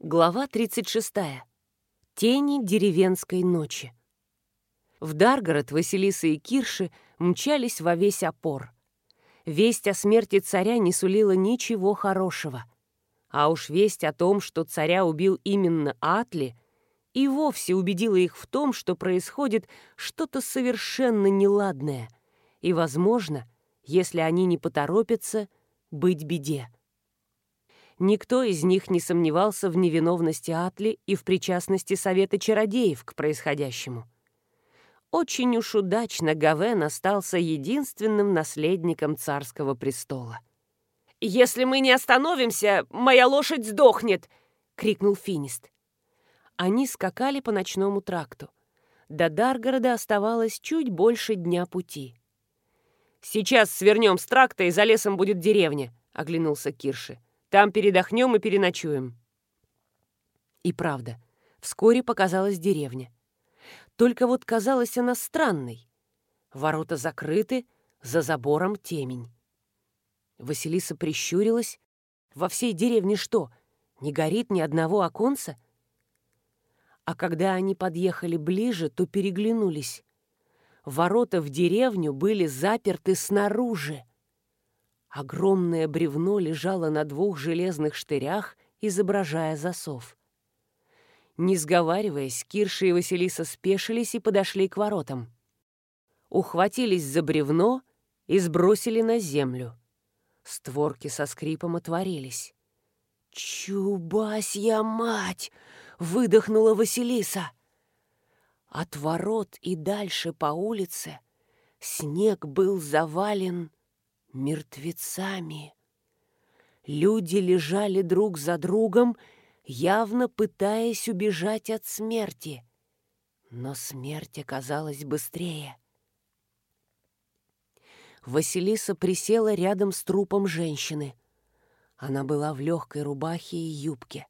Глава 36. Тени деревенской ночи. В Даргород Василиса и Кирши мчались во весь опор. Весть о смерти царя не сулила ничего хорошего. А уж весть о том, что царя убил именно Атли, и вовсе убедила их в том, что происходит что-то совершенно неладное. И, возможно, если они не поторопятся, быть беде. Никто из них не сомневался в невиновности Атли и в причастности Совета Чародеев к происходящему. Очень уж удачно Гавен остался единственным наследником царского престола. «Если мы не остановимся, моя лошадь сдохнет!» — крикнул Финист. Они скакали по ночному тракту. До Даргорода оставалось чуть больше дня пути. «Сейчас свернем с тракта, и за лесом будет деревня», — оглянулся Кирши. Там передохнем и переночуем». И правда, вскоре показалась деревня. Только вот казалась она странной. Ворота закрыты, за забором темень. Василиса прищурилась. Во всей деревне что, не горит ни одного оконца? А когда они подъехали ближе, то переглянулись. Ворота в деревню были заперты снаружи. Огромное бревно лежало на двух железных штырях, изображая засов. Не сговариваясь, Кирша и Василиса спешились и подошли к воротам. Ухватились за бревно и сбросили на землю. Створки со скрипом отворились. «Чубасья мать!» — выдохнула Василиса. От ворот и дальше по улице снег был завален мертвецами. Люди лежали друг за другом, явно пытаясь убежать от смерти. Но смерть оказалась быстрее. Василиса присела рядом с трупом женщины. Она была в легкой рубахе и юбке.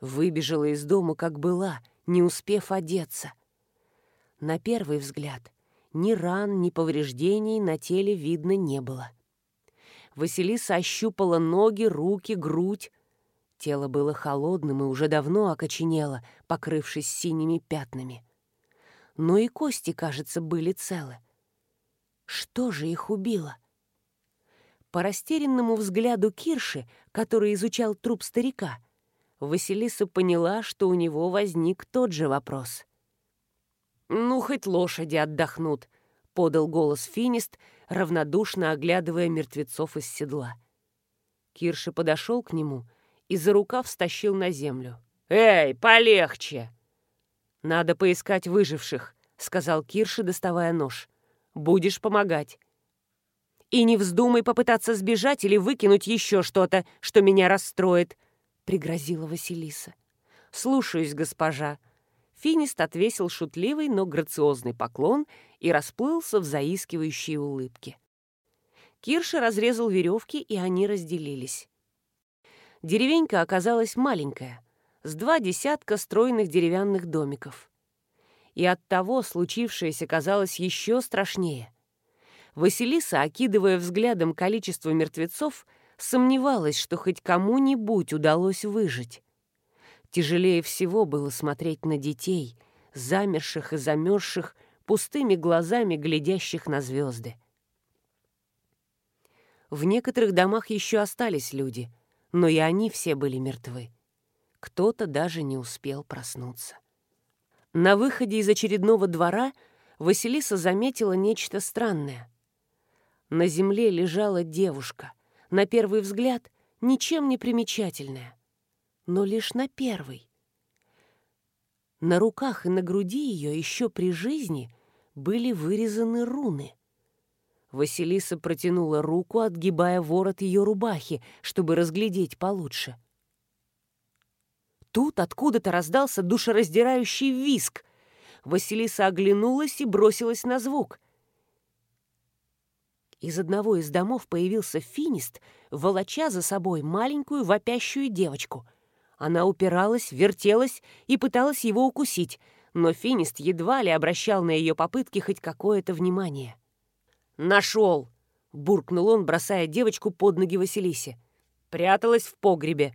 Выбежала из дома, как была, не успев одеться. На первый взгляд ни ран, ни повреждений на теле видно не было. Василиса ощупала ноги, руки, грудь. Тело было холодным и уже давно окоченело, покрывшись синими пятнами. Но и кости, кажется, были целы. Что же их убило? По растерянному взгляду Кирши, который изучал труп старика, Василиса поняла, что у него возник тот же вопрос — «Ну, хоть лошади отдохнут», — подал голос Финист, равнодушно оглядывая мертвецов из седла. Кирши подошел к нему и за рукав стащил на землю. «Эй, полегче!» «Надо поискать выживших», — сказал Кирши, доставая нож. «Будешь помогать». «И не вздумай попытаться сбежать или выкинуть еще что-то, что меня расстроит», — пригрозила Василиса. «Слушаюсь, госпожа», Финист отвесил шутливый, но грациозный поклон и расплылся в заискивающей улыбке. Кирша разрезал веревки, и они разделились. Деревенька оказалась маленькая, с два десятка стройных деревянных домиков. И оттого случившееся казалось еще страшнее. Василиса, окидывая взглядом количество мертвецов, сомневалась, что хоть кому-нибудь удалось выжить. Тяжелее всего было смотреть на детей, замерших и замерзших, пустыми глазами глядящих на звезды. В некоторых домах еще остались люди, но и они все были мертвы. Кто-то даже не успел проснуться. На выходе из очередного двора Василиса заметила нечто странное. На земле лежала девушка, на первый взгляд ничем не примечательная но лишь на первый. На руках и на груди ее еще при жизни были вырезаны руны. Василиса протянула руку, отгибая ворот ее рубахи, чтобы разглядеть получше. Тут откуда-то раздался душераздирающий виск. Василиса оглянулась и бросилась на звук. Из одного из домов появился финист, волоча за собой маленькую вопящую девочку — она упиралась, вертелась и пыталась его укусить, но Финист едва ли обращал на ее попытки хоть какое-то внимание. «Нашел!» — буркнул он, бросая девочку под ноги Василисе. «Пряталась в погребе».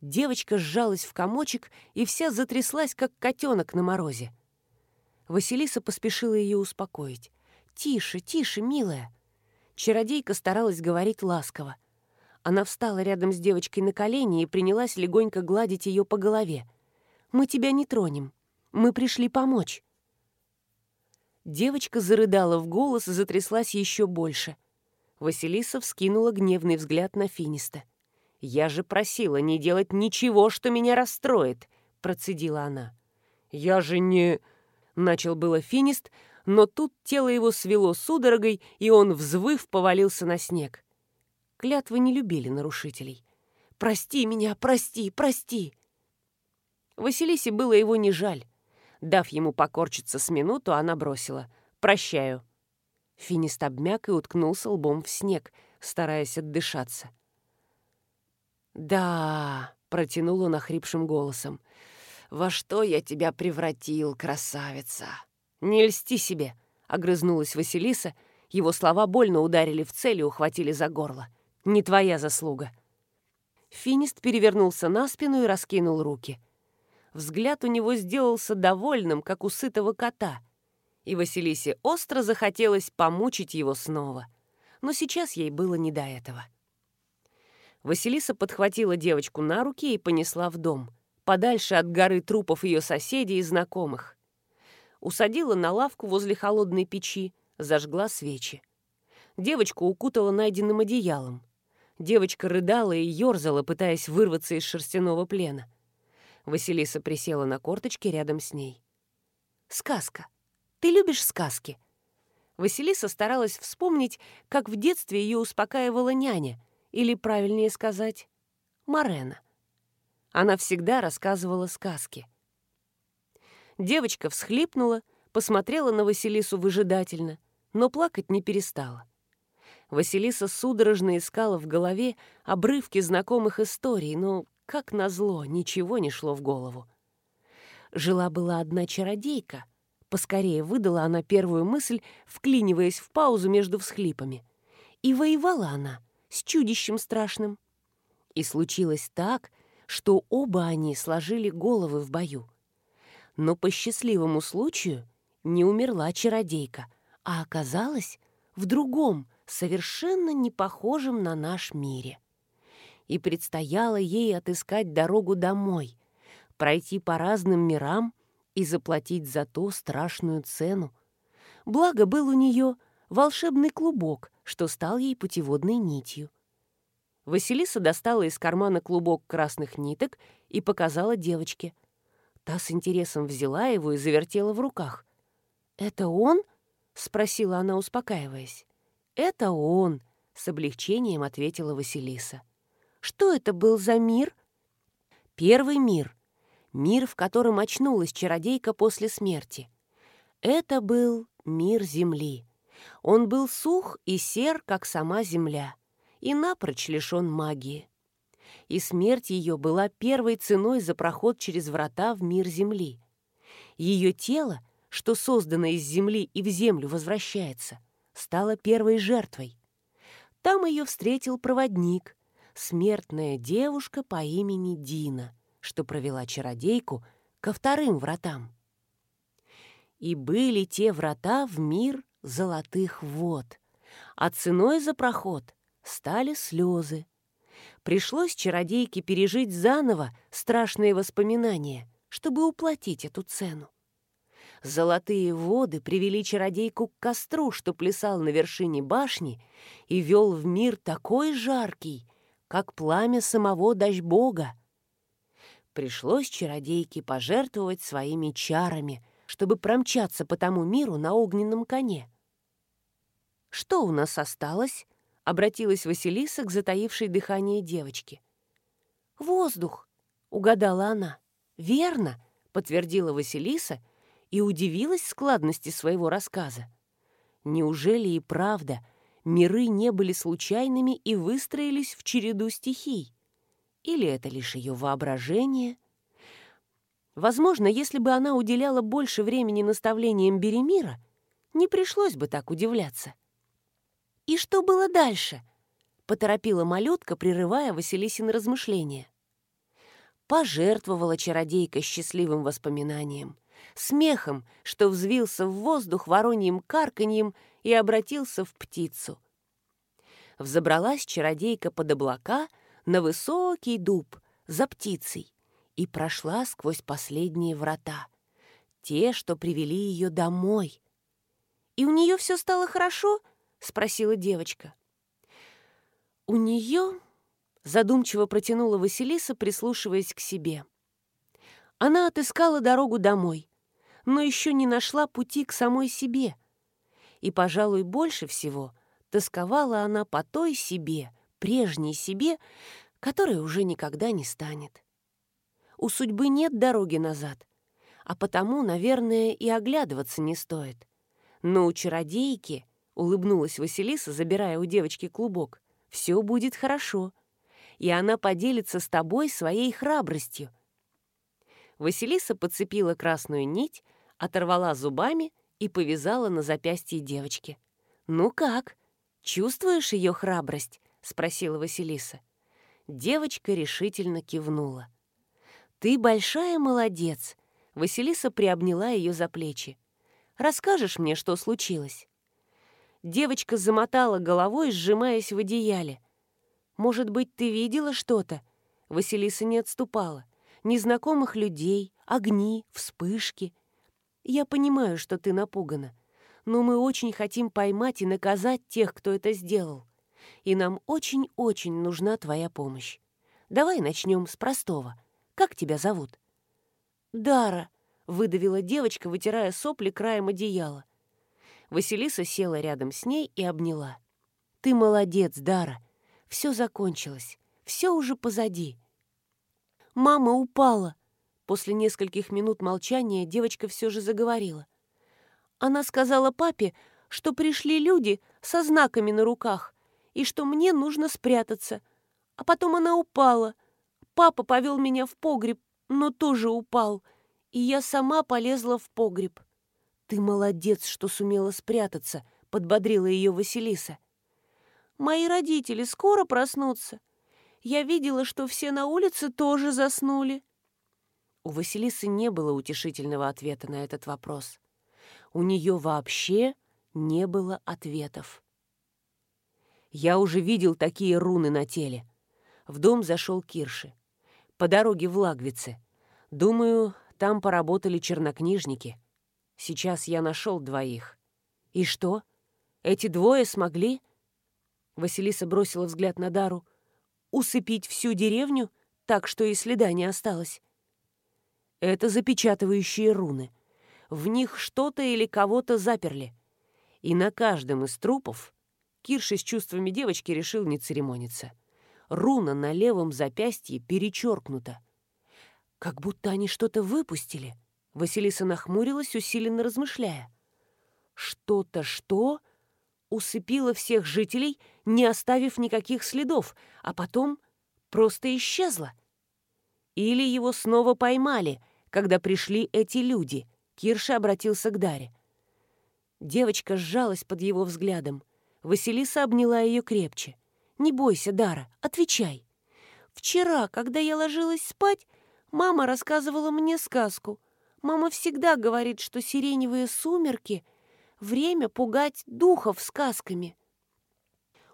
Девочка сжалась в комочек и вся затряслась, как котенок на морозе. Василиса поспешила ее успокоить. «Тише, тише, милая!» Чародейка старалась говорить ласково. Она встала рядом с девочкой на колени и принялась легонько гладить ее по голове. «Мы тебя не тронем. Мы пришли помочь». Девочка зарыдала в голос и затряслась еще больше. Василиса вскинула гневный взгляд на Финиста. «Я же просила не делать ничего, что меня расстроит», — процедила она. «Я же не...» — начал было Финист, но тут тело его свело судорогой, и он, взвыв, повалился на снег. Клятвы не любили нарушителей. «Прости меня, прости, прости!» Василисе было его не жаль. Дав ему покорчиться с минуту, она бросила. «Прощаю». Финист обмяк и уткнулся лбом в снег, стараясь отдышаться. «Да», — протянул он охрипшим голосом, — «во что я тебя превратил, красавица?» «Не льсти себе», — огрызнулась Василиса. Его слова больно ударили в цель и ухватили за горло. «Не твоя заслуга». Финист перевернулся на спину и раскинул руки. Взгляд у него сделался довольным, как у сытого кота — и Василисе остро захотелось помучить его снова. Но сейчас ей было не до этого. Василиса подхватила девочку на руки и понесла в дом, подальше от горы трупов ее соседей и знакомых. Усадила на лавку возле холодной печи, зажгла свечи. Девочку укутала найденным одеялом. Девочка рыдала и ерзала, пытаясь вырваться из шерстяного плена. Василиса присела на корточки рядом с ней. «Сказка. Ты любишь сказки?» Василиса старалась вспомнить, как в детстве ее успокаивала няня, или, правильнее сказать, Марена. Она всегда рассказывала сказки. Девочка всхлипнула, посмотрела на Василису выжидательно, но плакать не перестала. Василиса судорожно искала в голове обрывки знакомых историй, но, как назло, ничего не шло в голову. Жила-была одна чародейка — Поскорее выдала она первую мысль, вклиниваясь в паузу между всхлипами. И воевала она с чудищем страшным. И случилось так, что оба они сложили головы в бою. Но по счастливому случаю не умерла чародейка, а оказалась в другом, совершенно не похожем на наш мире. И предстояло ей отыскать дорогу домой, пройти по разным мирам и заплатить за то страшную цену. Благо был у нее волшебный клубок, что стал ей путеводной нитью. Василиса достала из кармана клубок красных ниток и показала девочке. Та с интересом взяла его и завертела в руках. «Это он?» — спросила она, успокаиваясь. «Это он», — с облегчением ответила Василиса. «Что это был за мир?» «Первый мир», мир, в котором очнулась чародейка после смерти. Это был мир Земли. Он был сух и сер, как сама Земля, и напрочь лишен магии. И смерть ее была первой ценой за проход через врата в мир Земли. Ее тело, что создано из Земли и в Землю возвращается, стало первой жертвой. Там ее встретил проводник, смертная девушка по имени Дина — что провела чародейку ко вторым вратам. И были те врата в мир золотых вод, а ценой за проход стали слезы. Пришлось чародейке пережить заново страшные воспоминания, чтобы уплатить эту цену. Золотые воды привели чародейку к костру, что плясал на вершине башни и вел в мир такой жаркий, как пламя самого дождь-бога, Пришлось чародейке пожертвовать своими чарами, чтобы промчаться по тому миру на огненном коне. «Что у нас осталось?» — обратилась Василиса к затаившей дыхание девочке. «Воздух!» — угадала она. «Верно!» — подтвердила Василиса и удивилась складности своего рассказа. Неужели и правда миры не были случайными и выстроились в череду стихий? Или это лишь ее воображение? Возможно, если бы она уделяла больше времени наставлениям Беремира, не пришлось бы так удивляться. «И что было дальше?» — поторопила малютка, прерывая Василисин размышления. пожертвовала чародейка счастливым воспоминанием, смехом, что взвился в воздух вороньим карканьем и обратился в птицу. Взобралась чародейка под облака на высокий дуб за птицей и прошла сквозь последние врата, те, что привели ее домой. «И у нее все стало хорошо?» — спросила девочка. «У нее...» — задумчиво протянула Василиса, прислушиваясь к себе. Она отыскала дорогу домой, но еще не нашла пути к самой себе. И, пожалуй, больше всего тосковала она по той себе, прежней себе, которая уже никогда не станет. У судьбы нет дороги назад, а потому, наверное, и оглядываться не стоит. Но у чародейки, улыбнулась Василиса, забирая у девочки клубок, все будет хорошо, и она поделится с тобой своей храбростью. Василиса подцепила красную нить, оторвала зубами и повязала на запястье девочки. «Ну как? Чувствуешь ее храбрость?» — спросила Василиса. Девочка решительно кивнула. «Ты большая молодец!» Василиса приобняла ее за плечи. «Расскажешь мне, что случилось?» Девочка замотала головой, сжимаясь в одеяле. «Может быть, ты видела что-то?» Василиса не отступала. «Незнакомых людей, огни, вспышки. Я понимаю, что ты напугана, но мы очень хотим поймать и наказать тех, кто это сделал. И нам очень-очень нужна твоя помощь. Давай начнем с простого. Как тебя зовут?» «Дара», — выдавила девочка, вытирая сопли краем одеяла. Василиса села рядом с ней и обняла. «Ты молодец, Дара. Все закончилось. Все уже позади». «Мама упала». После нескольких минут молчания девочка все же заговорила. Она сказала папе, что пришли люди со знаками на руках и что мне нужно спрятаться. А потом она упала. Папа повел меня в погреб, но тоже упал, и я сама полезла в погреб. «Ты молодец, что сумела спрятаться», — подбодрила ее Василиса. «Мои родители скоро проснутся. Я видела, что все на улице тоже заснули». У Василисы не было утешительного ответа на этот вопрос. У нее вообще не было ответов. Я уже видел такие руны на теле. В дом зашел Кирши по дороге в Лагвице. Думаю, там поработали чернокнижники. Сейчас я нашел двоих. И что? Эти двое смогли? Василиса бросила взгляд на Дару. Усыпить всю деревню, так что и следа не осталось. Это запечатывающие руны. В них что-то или кого-то заперли. И на каждом из трупов Кирши с чувствами девочки решил не церемониться — руна на левом запястье перечеркнута. Как будто они что-то выпустили. Василиса нахмурилась, усиленно размышляя. Что-то что? Усыпило всех жителей, не оставив никаких следов, а потом просто исчезло. Или его снова поймали, когда пришли эти люди. Кирша обратился к Даре. Девочка сжалась под его взглядом. Василиса обняла ее крепче. Не бойся, Дара, отвечай. Вчера, когда я ложилась спать, мама рассказывала мне сказку. Мама всегда говорит, что сиреневые сумерки — время пугать духов сказками.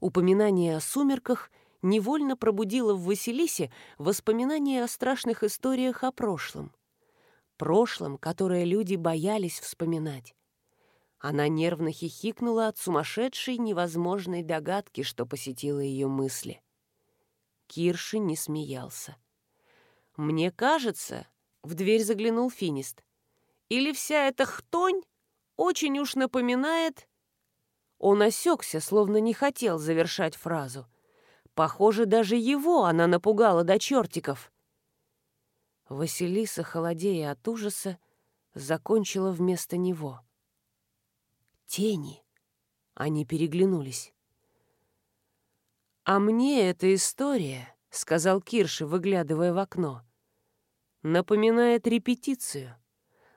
Упоминание о сумерках невольно пробудило в Василисе воспоминания о страшных историях о прошлом. Прошлом, которое люди боялись вспоминать. Она нервно хихикнула от сумасшедшей невозможной догадки, что посетила ее мысли. Кирши не смеялся. «Мне кажется...» — в дверь заглянул Финист. «Или вся эта хтонь очень уж напоминает...» Он осекся, словно не хотел завершать фразу. Похоже, даже его она напугала до чертиков. Василиса, холодея от ужаса, закончила вместо него — Тени. Они переглянулись. «А мне эта история», — сказал Кирши, выглядывая в окно, — «напоминает репетицию.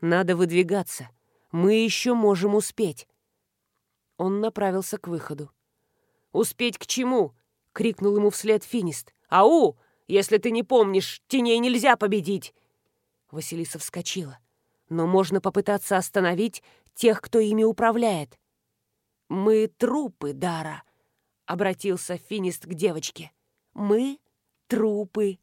Надо выдвигаться. Мы еще можем успеть». Он направился к выходу. «Успеть к чему?» — крикнул ему вслед Финист. «Ау! Если ты не помнишь, теней нельзя победить!» Василиса вскочила. «Но можно попытаться остановить тех, кто ими управляет». «Мы трупы, Дара», — обратился Финист к девочке. «Мы трупы».